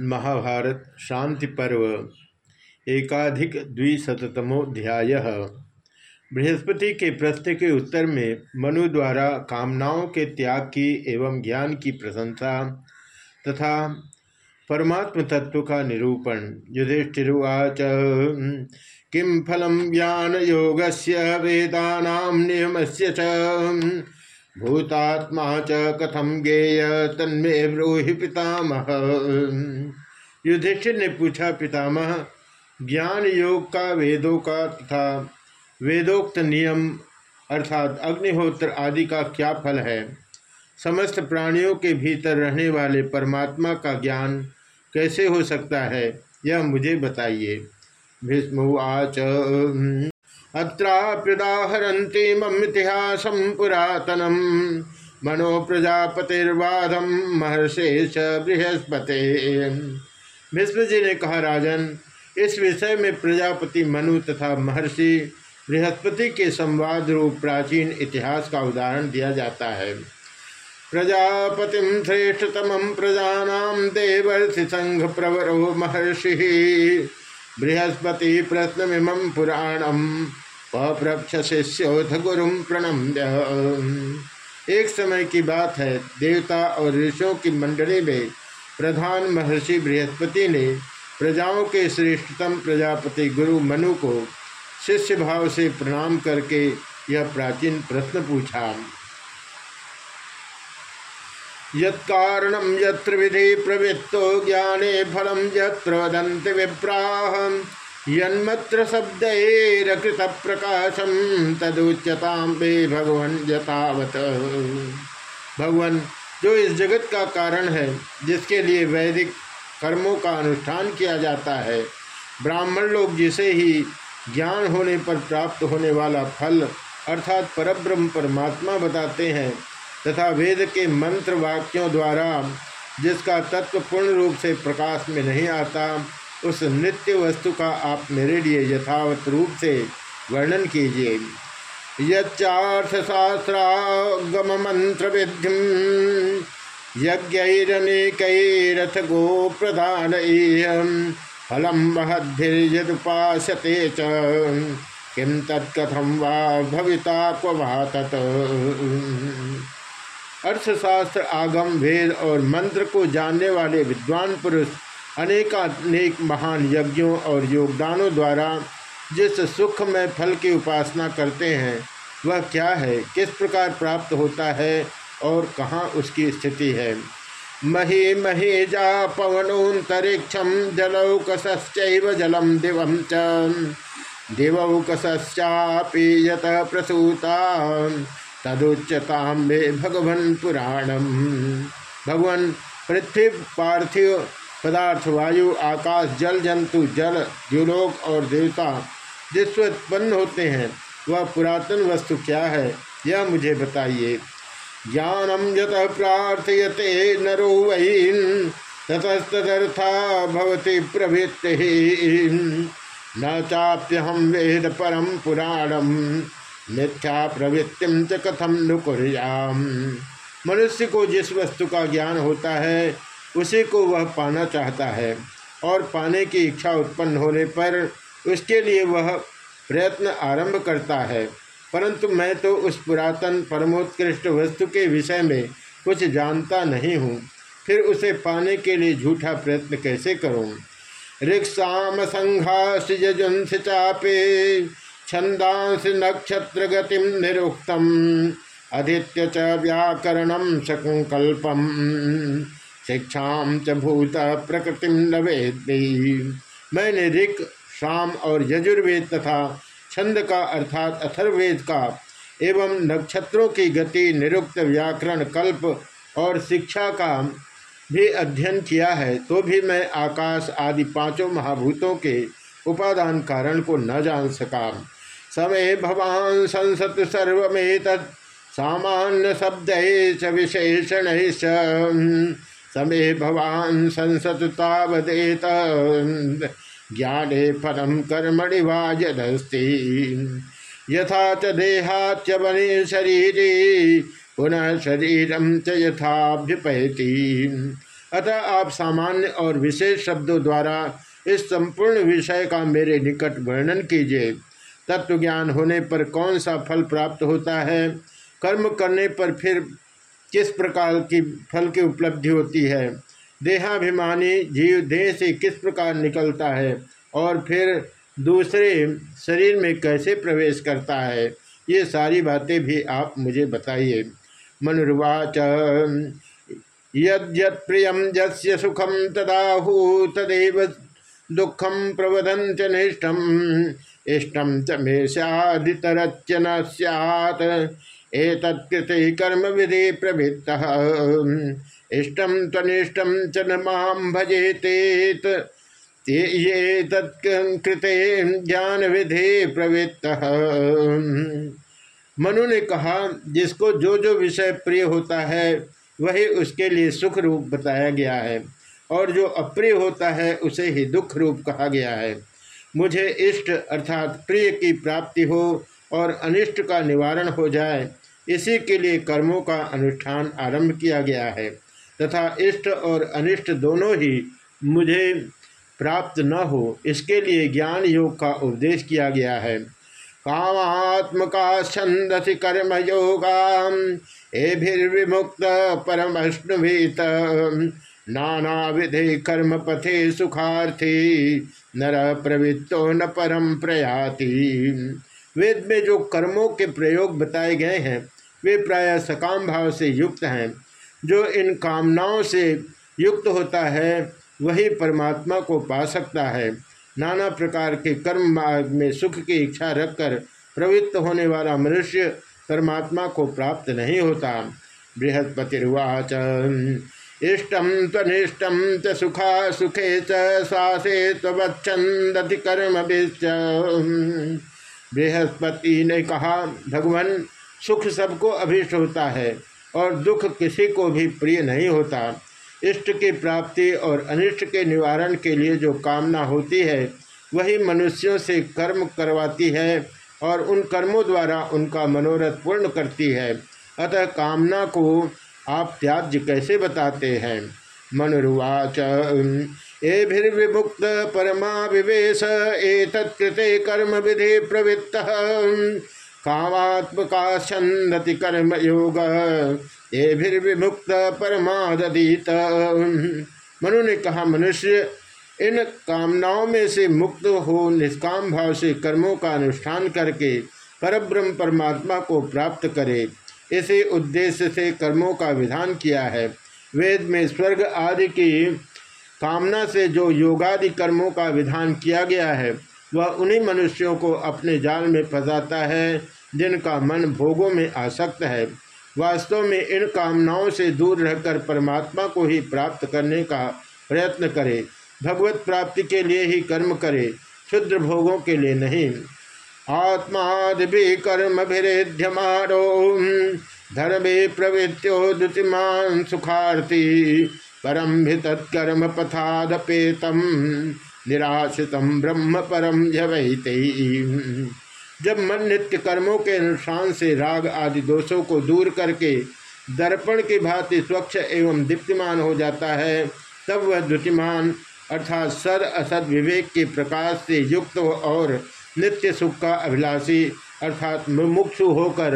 महाभारत शांति पर्व एकाधिक द्विशतमोध्याय बृहस्पति के प्रश्न के उत्तर में मनु द्वारा कामनाओं के त्याग की एवं ज्ञान की प्रशंसा तथा परमात्म तत्व का निरूपण। युधिष्ठिर्वाच किम फलम ज्ञान योग से वेदा नियम से भूतात्मा च कथम गेय, तन्मे ब्रूहि पितामह। युधिष्ठिर ने पूछा, पितामह, ज्ञान योग का वेदों का तथा वेदोक्त नियम अर्थात अग्निहोत्र आदि का क्या फल है? समस्त प्राणियों के भीतर रहने वाले परमात्मा का ज्ञान कैसे हो सकता है? यह मुझे बताइए। भीष्मवाच अत्राप्युदाहरन्ति ममितिहासं पुरातनम मनो प्रजापतिर्वादम महर्षेश बृहस्पति। विष्णु जी ने कहा, राजन, इस विषय में प्रजापति मनु तथा महर्षि बृहस्पति के संवाद रूप प्राचीन इतिहास का उदाहरण दिया जाता है। प्रजापति श्रेष्ठतम प्रजा देवर्षि संघ प्रवरो महर्षि। बृहस्पति प्रश्न प्रश्नमिम पुराणम पप्रक्ष शिष्योथ गुरु प्रणम्य। एक समय की बात है, देवता और ऋषियों की मंडली में प्रधान महर्षि बृहस्पति ने प्रजाओं के श्रेष्ठतम प्रजापति गुरु मनु को शिष्य भाव से प्रणाम करके यह प्राचीन प्रश्न पूछा। यत्कारणम यत्र विधि प्रवृत्तो ज्ञाने फलम यत्र विप्राह यन्मत्र शब्दैरकृत प्रकाशम तदुच्यताम बे भगवन यथावत। भगवान, जो इस जगत का कारण है, जिसके लिए वैदिक कर्मों का अनुष्ठान किया जाता है, ब्राह्मण लोग जिसे ही ज्ञान होने पर प्राप्त होने वाला फल अर्थात परब्रह्म परमात्मा बताते हैं तथा वेद के मंत्र वाक्यों द्वारा, जिसका तत्व पूर्ण रूप से प्रकाश में नहीं आता, उस नित्य वस्तु का आप मेरे लिए यथावत रूप से वर्णन कीजिए। यशास्त्रागम मंत्र विधि यज्ञरनेकरथ गो प्रधान फलम महद्भिर्यदुपासते च। किम तत्कथम वा भविता क्व तत् अर्थशास्त्र, आगम, वेद और मंत्र को जानने वाले विद्वान पुरुष अनेकानेक महान यज्ञों और योगदानों द्वारा जिस सुख में फल की उपासना करते हैं, वह क्या है, किस प्रकार प्राप्त होता है और कहाँ उसकी स्थिति है। मही मही जा पवनोन्तरिक्षम जलौकश्चैव जलम दिवम च। दिवौकश्चापी यत प्रसूता तदुच्यताम मे भगवन पुराणम। भगवान पृथ्वी पार्थिव पदार्थ वायु आकाश, जल, जंतु, जल, द्युलोक और देवता जिससे उत्पन्न होते हैं, वह पुरातन वस्तु क्या है, यह मुझे बताइए। ज्ञानम यत प्रार्थयते नरो वही ततस्तर्था भवती प्रवृत्ति न चाप्य हम वेद परम पुराणम। मिथ्या प्रवृत्तिम च कथम नुकुर्याम मनुष्य को जिस वस्तु का ज्ञान होता है, उसी को वह पाना चाहता है और पाने की इच्छा उत्पन्न होने पर उसके लिए वह प्रयत्न आरंभ करता है। परंतु मैं तो उस पुरातन परमोत्कृष्ट वस्तु के विषय में कुछ जानता नहीं हूँ, फिर उसे पाने के लिए झूठा प्रयत्न कैसे करूँ? रिक्साम संघास जजुंस चापे छंदांस नक्षत्र गतिम निरुक्तम, आदित्य च व्याकरण शकुकल्पम शिक्षा च भूत प्रकृति नवेदी मैंने ऋक शाम और यजुर्वेद तथा छंद का अर्थात अथर्वेद का एवं नक्षत्रों की गति, निरुक्त व्याकरण, कल्प और शिक्षा का भी अध्ययन किया है तो भी मैं आकाश आदि पाँचों महाभूतों के उपादान कारण को न जान सका। समय भवान संसत सर्वेत सामान्य शब्द विशेषण समय भवान संसत तावदेत। ज्ञाने परम कर्मणि वाजदस्ति यथा च देहाच बने शरीर, पुनः शरीरम च यथाभ्युपैति अतः आप सामान्य और विशेष शब्दों द्वारा इस संपूर्ण विषय का मेरे निकट वर्णन कीजिए। तत्व ज्ञान होने पर कौन सा फल प्राप्त होता है? कर्म करने पर फिर किस प्रकार की फल की उपलब्धि होती है? देहाभिमानी जीव देह से किस प्रकार निकलता है? और फिर दूसरे, शरीर में कैसे प्रवेश करता है? ये सारी बातें भी आप मुझे बताइए। मनुर्वाच यद प्रियम जस्य सुखम तदाहु तदेव दुखम प्रवदन च निष्ठम इष्टम च मे सदितरच न कर्म विधि प्रवृत्त इष्टम तनिष्टम च न ये तत्कृते ज्ञान विधि प्रवृत्त मनु ने कहा, जिसको जो जो विषय प्रिय होता है, वही उसके लिए सुख रूप बताया गया है, और जो अप्रिय होता है, उसे ही दुख रूप कहा गया है। मुझे इष्ट अर्थात प्रिय की प्राप्ति हो और अनिष्ट का निवारण हो जाए, इसी के लिए कर्मों का अनुष्ठान आरंभ किया गया है। तथा इष्ट और अनिष्ट दोनों ही मुझे प्राप्त न हो, इसके लिए ज्ञान योग का उपदेश किया गया है। कामात्मका छंदसी कर्म योगा एभिर्विमुक्त परमष्णुभीत नाना विधे कर्म पथे सुखार्थी, नर प्रवृत्तो न परम प्रयाति। वेद में जो कर्मों के प्रयोग बताए गए हैं, वे प्राय सकाम भाव से युक्त हैं। जो इन कामनाओं से युक्त होता है, वही परमात्मा को पा सकता है। नाना प्रकार के कर्म मार्ग में सुख की इच्छा रखकर प्रवृत्त होने वाला मनुष्य परमात्मा को प्राप्त नहीं होता। बृहस्पतिर्वाच। इष्टम तनिष्टम च सुखा सुखे च सासे तवच्छंदति कर्म बृहस्पति ने कहा, भगवान, सुख सबको अभिष्ट होता है और दुख किसी को भी प्रिय नहीं होता। इष्ट की प्राप्ति और अनिष्ट के निवारण के लिए जो कामना होती है, वही मनुष्यों से कर्म करवाती है और उन कर्मों द्वारा उनका मनोरथ पूर्ण करती है। अतः कामना को आप त्याज्य कैसे बताते हैं? मनुर्वाच एभिर्विमुक्त परमा विवेश एतत्कृते कर्म विधि प्रवृत्त कामात्मका छंदति कर्म योग एभिर्विमुक्त परमादीत मनु ने कहा, मनुष्य, इन कामनाओं में से मुक्त हो निष्काम भाव से कर्मों का अनुष्ठान करके परब्रह्म परमात्मा को प्राप्त करे। इसी उद्देश्य से कर्मों का विधान किया है। वेद में स्वर्ग आदि की कामना से जो योगादि कर्मों का विधान किया गया है, वह उन्हीं मनुष्यों को अपने जाल में फंसाता है, जिनका मन भोगों में आसक्त है। वास्तव में इन कामनाओं से दूर रहकर परमात्मा को ही प्राप्त करने का प्रयत्न करे, भगवत प्राप्ति के लिए ही कर्म करे क्षुद्र भोगों के लिए नहीं। आत्मादि कर्म भिरेध्यमारो धर्मे प्रवृत्त्योदिमान सुखार्थी परम भी तत्कर्म पथादपेतम निराशितम ब्रह्म परम जवहित जब मन नित्य कर्मों के अनुष्ठान से राग आदि दोषों को दूर करके दर्पण की भांति स्वच्छ एवं दीप्तिमान हो जाता है, तब वह द्युतिमान अर्थात सद असद विवेक के प्रकाश से युक्त और नित्य सुख का अभिलाषी अर्थात मुमुक्षु होकर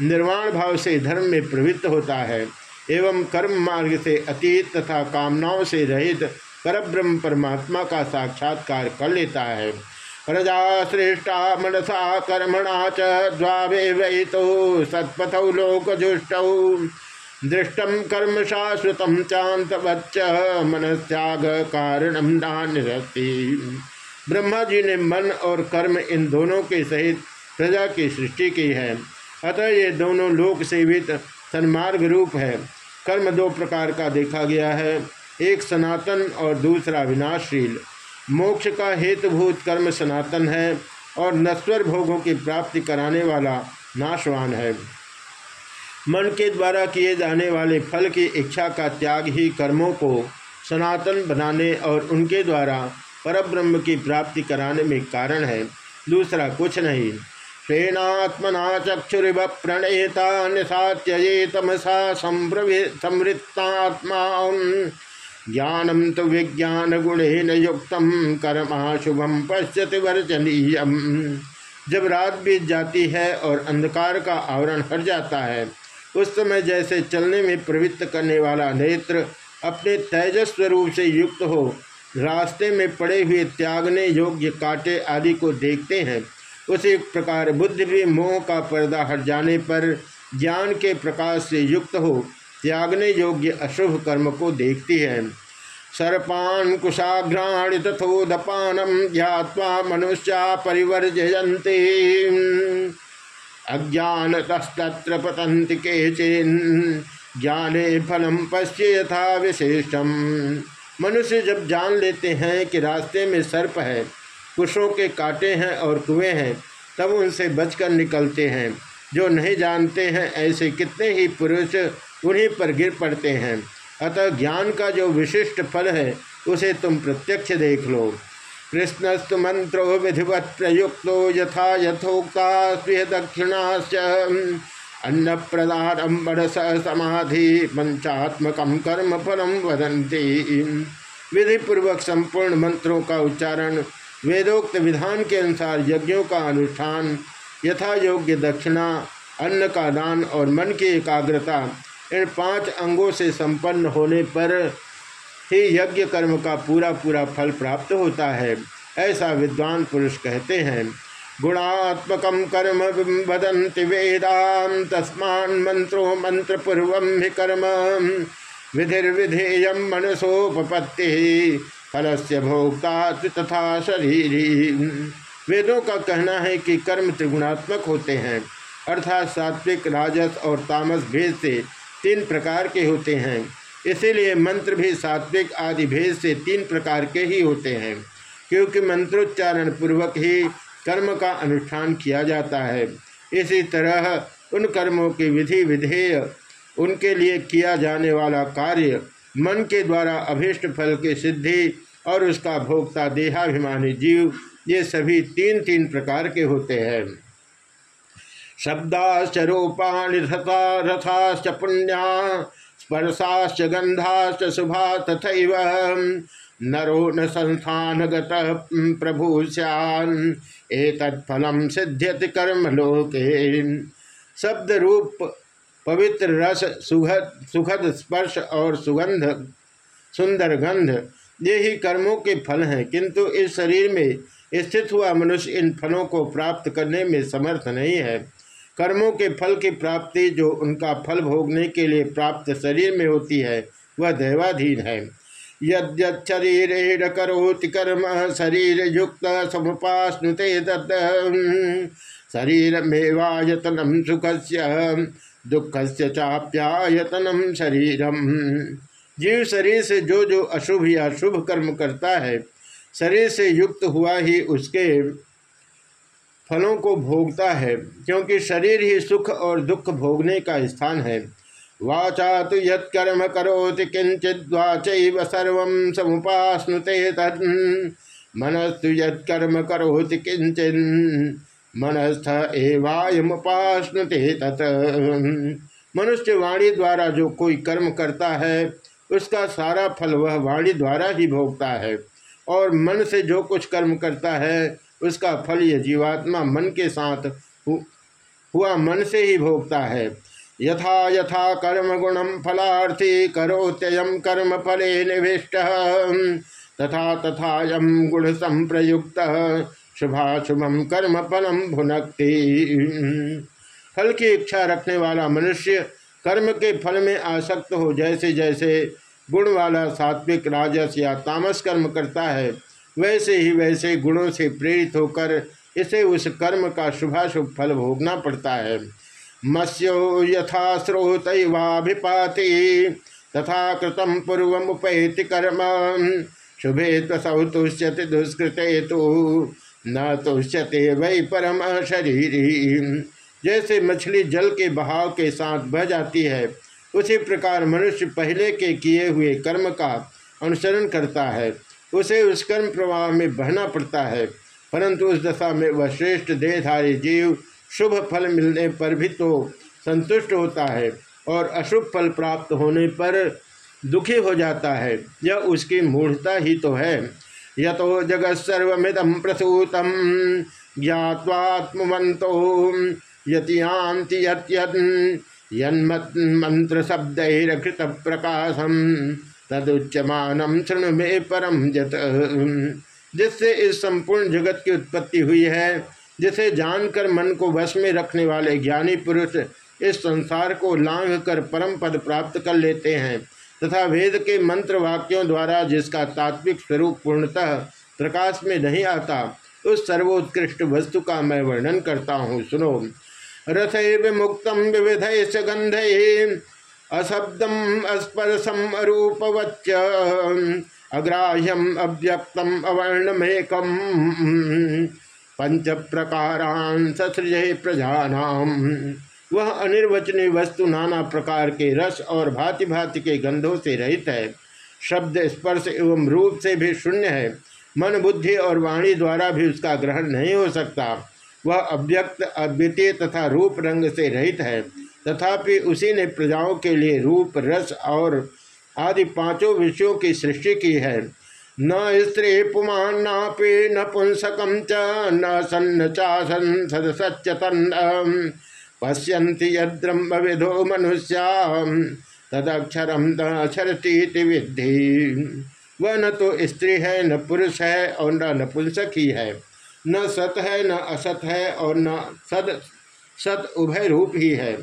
निर्वाण भाव से धर्म में प्रवृत्त होता है, एवं कर्म मार्ग से अतीत तथा कामनाओं से रहित परब्रह्म परमात्मा का साक्षात्कार कर लेता है। प्रजा श्रेष्ठा मनसा कर्मणा च द्वावे वही तो सत्पथौ लोकजुष्टौ। दृष्टम कर्म शाश्वत चांतवच्च मनस्याग कारणम नान्यस्ति ब्रह्मा जी ने मन और कर्म इन दोनों के सहित प्रजा की सृष्टि की है। अतः ये दोनों लोक सेवित सन्मार्ग रूप है। कर्म दो प्रकार का देखा गया है। एक सनातन और दूसरा विनाशशील। मोक्ष का हेतुभूत कर्म सनातन है और नश्वर भोगों की प्राप्ति कराने वाला नाशवान है। मन के द्वारा किए जाने वाले फल की इच्छा का त्याग ही कर्मों को सनातन बनाने और उनके द्वारा परब्रह्म की प्राप्ति कराने में कारण है, दूसरा कुछ नहीं। श्रेणात्मना चक्षुरिव प्रणेता निसात्य तमसा संवृत्तात्मा ज्ञानम तो विज्ञान गुणेन युक्त कर्माशुभम पश्यति वर्जनीय। जब रात बीत जाती है और अंधकार का आवरण हट जाता है, उस समय जैसे चलने में प्रवृत्त करने वाला नेत्र अपने तेजस स्वरूप से युक्त हो रास्ते में पड़े हुए त्यागने योग्य कांटे आदि को देखते हैं। उसी प्रकार बुद्धि भी मोह का पर्दा हट जाने पर ज्ञान के प्रकाश से युक्त हो त्यागने योग्य अशुभ कर्म को देखती है। सर्पान कुशाघ्राण तथोदपानम ज्ञावा मनुष्या अज्ञान तस्तत्र पतंति के चेन ज्ञाने फलम पश्य यथा विशेषम। मनुष्य जब जान लेते हैं कि रास्ते में सर्प है, कुशों के कांटे हैं और कुएँ हैं, तब उनसे बचकर निकलते हैं। जो नहीं जानते हैं, ऐसे कितने ही पुरुष उन्हीं पर गिर पड़ते हैं। अतः ज्ञान का जो विशिष्ट फल है, उसे तुम प्रत्यक्ष देख लो। कृष्णस्तु मंत्रो विधिवत प्रयुक्त यथा यथोक्ता स्वीय दक्षिणाश्च। अन्न प्रदान बड़स समाधि पंचात्मक कर्म फलम वदंती विधि पूर्वक संपूर्ण मंत्रों का उच्चारण वेदोक्त विधान के अनुसार यज्ञों का अनुष्ठान यथा योग्य दक्षिणा, अन्न का दान और मन की एकाग्रता, इन पाँच अंगों से संपन्न होने पर ही यज्ञ कर्म का पूरा पूरा फल प्राप्त होता है, ऐसा विद्वान पुरुष कहते हैं। गुणात्मक कर्म वदंति वेदा तस्मा मंत्रो मंत्र पूर्व कर्म। विधिर्विधेय मनसोपत्ति फल से भोक्ता तथा शरीर। वेदों का कहना है कि कर्म त्रिगुणात्मक होते हैं, अर्थात सात्विक, राजस और तामस भेद से तीन प्रकार के होते हैं। इसीलिए मंत्र भी सात्विक आदि भेद से तीन प्रकार के ही होते हैं, क्योंकि मंत्रोच्चारण पूर्वक ही कर्म का अनुष्ठान किया जाता है। इसी तरह उन कर्मों की विधि विधेय, उनके लिए किया जाने वाला कार्य, मन के द्वारा अभिष्ट फल की सिद्धि और उसका भोक्ता देहाभिमानी जीव, ये सभी तीन तीन प्रकार के होते हैं। शब्दाश्च रूपाणि रथा, रथाश्च पुण्या, स्पर्शाश्च गंधाश्च शुभा तथा नरो न संस्थान प्रभु सैन एतत्फलम सिद्ध्यति कर्म लोके शब्द रूप पवित्र रस सुखद सुखद स्पर्श और सुगंध, सुंदर गंध, ये ही कर्मों के फल हैं। किंतु इस शरीर में स्थित हुआ मनुष्य इन फलों को प्राप्त करने में समर्थ नहीं है। कर्मों के फल की प्राप्ति जो उनका फल भोगने के लिए प्राप्त शरीर में होती है, वह दैवाधीन है। यदीरेण करोति कर्म शरीर युक्त समुपास्नुते तत् शरीर मेवायतनम सुख से दुख से चाप्यायतनम शरीरम। जीव शरीर से जो जो अशुभ या शुभ कर्म करता है, शरीर से युक्त हुआ ही उसके फलों को भोगता है, क्योंकि शरीर ही सुख और दुख भोगने का स्थान है। वाचा तो यत्कर्म करोति किंचिद्वाच सर्व समुपास्नुते तत्। मनस्तु यत्कर्म करोति किंचिन मनस्थ एवायमुपास्नुते तत्। मनुष्य वाणी द्वारा जो कोई कर्म करता है, उसका सारा फल वह वाणी द्वारा ही भोगता है। और मन से जो कुछ कर्म करता है, उसका फल यह जीवात्मा मन के साथ हुआ मन से ही भोगता है। यथा यथा कर्म गुणम फलार्थी करोत्ययम कर्म फले निविष्ट। तथा तथा यम गुण संप्रयुक्त। शुभाशुभम कर्म फलम भुनक्ति। फल की इच्छा रखने वाला मनुष्य कर्म के फल में आसक्त हो जैसे जैसे गुण वाला सात्विक, राजस या तामस कर्म करता है, वैसे ही वैसे गुणों से प्रेरित होकर इसे उस कर्म का शुभाशुभ फल भोगना पड़ता है। मत्स्यो यथा स्रोतवाभिपाति तथा कृतम पूर्वमुपैति कर्म। शुभे तसौ तुष्यति दुष्कृते तो न तुष्यते वही परम शरीर। जैसे मछली जल के बहाव के साथ बह जाती है, उसी प्रकार मनुष्य पहले के किए हुए कर्म का अनुसरण करता है। उसे उस कर्म प्रवाह में बहना पड़ता है, परंतु उस दशा में वह श्रेष्ठ देहधारी जीव शुभ फल मिलने पर भी तो संतुष्ट होता है और अशुभ फल प्राप्त होने पर दुखी हो जाता है। यह उसकी मूढ़ता ही तो है। यतो जगत सर्वमिदम प्रसूतम ज्ञावात्मवंतो यतियांति शब्द प्रकाशम तदुच्यमानम शृणु में परम जत जिससे इस संपूर्ण जगत की उत्पत्ति हुई है जिसे जानकर मन को वश में रखने वाले ज्ञानी पुरुष इस संसार को लांघ कर परम पद प्राप्त कर लेते हैं, तथा वेद के मंत्र वाक्यों द्वारा जिसका तात्विक स्वरूप पूर्णतः प्रकाश में नहीं आता, उस सर्वोत्कृष्ट वस्तु का मैं वर्णन करता हूँ। सुनो। रथ विमुक्त विविध गंध अशब्दम अस्पर्शम अरूपवच्च, अग्राह्यम अव्यक्तम अवर्णमेकम। पंच प्रकारान ससृजय प्रजानाम। वह अनिर्वचनीय वस्तु नाना प्रकार के रस और भांति भांति के गंधों से रहित है। शब्द स्पर्श एवं रूप से भी शून्य है। मन बुद्धि और वाणी द्वारा भी उसका ग्रहण नहीं हो सकता। वह अव्यक्त, अद्वितीय तथा रूप रंग से रहित है। तथापि उसी ने प्रजाओं के लिए रूप, रस और आदि पाँचों विषयों की सृष्टि की है। न स्त्री पुमान नापे न पुंसकम च न सन्न चासन सदसच्यतन पश्यन्ति यद्रह्म विधो मनुष्या तदक्षरम दक्षरती विद्धि। वह न तो स्त्री है, न पुरुष है और न नपुंसक ही है। न सत है, न असत है और न सद, सत उभय रूप ही है।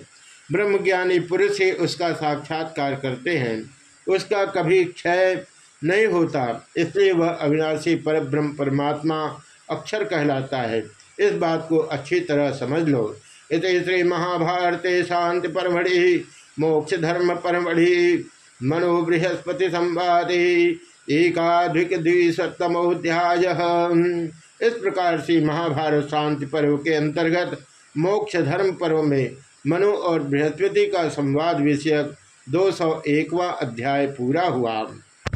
ब्रह्मज्ञानी पुरुष ही उसका साक्षात्कार करते हैं। उसका कभी क्षय नहीं होता। इसलिए वह अविनाशी पर ब्रह्म परमात्मा अक्षर कहलाता है। इस बात को अच्छी तरह समझ लो। इत श्री महाभारत शांति परमढ़ि मोक्ष धर्म परमढ़ि मनो बृहस्पति संवादी एकाधिक द्विशतमोध्याय इस प्रकार से महाभारत शांति पर्व के अंतर्गत मोक्ष धर्म पर्व में मनु और बृहस्पति का संवाद विषयक दो सौ अध्याय पूरा हुआ।